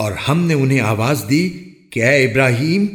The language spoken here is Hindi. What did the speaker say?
और हमने उन्हें आवाज़ दी कि ए इब्राहिम?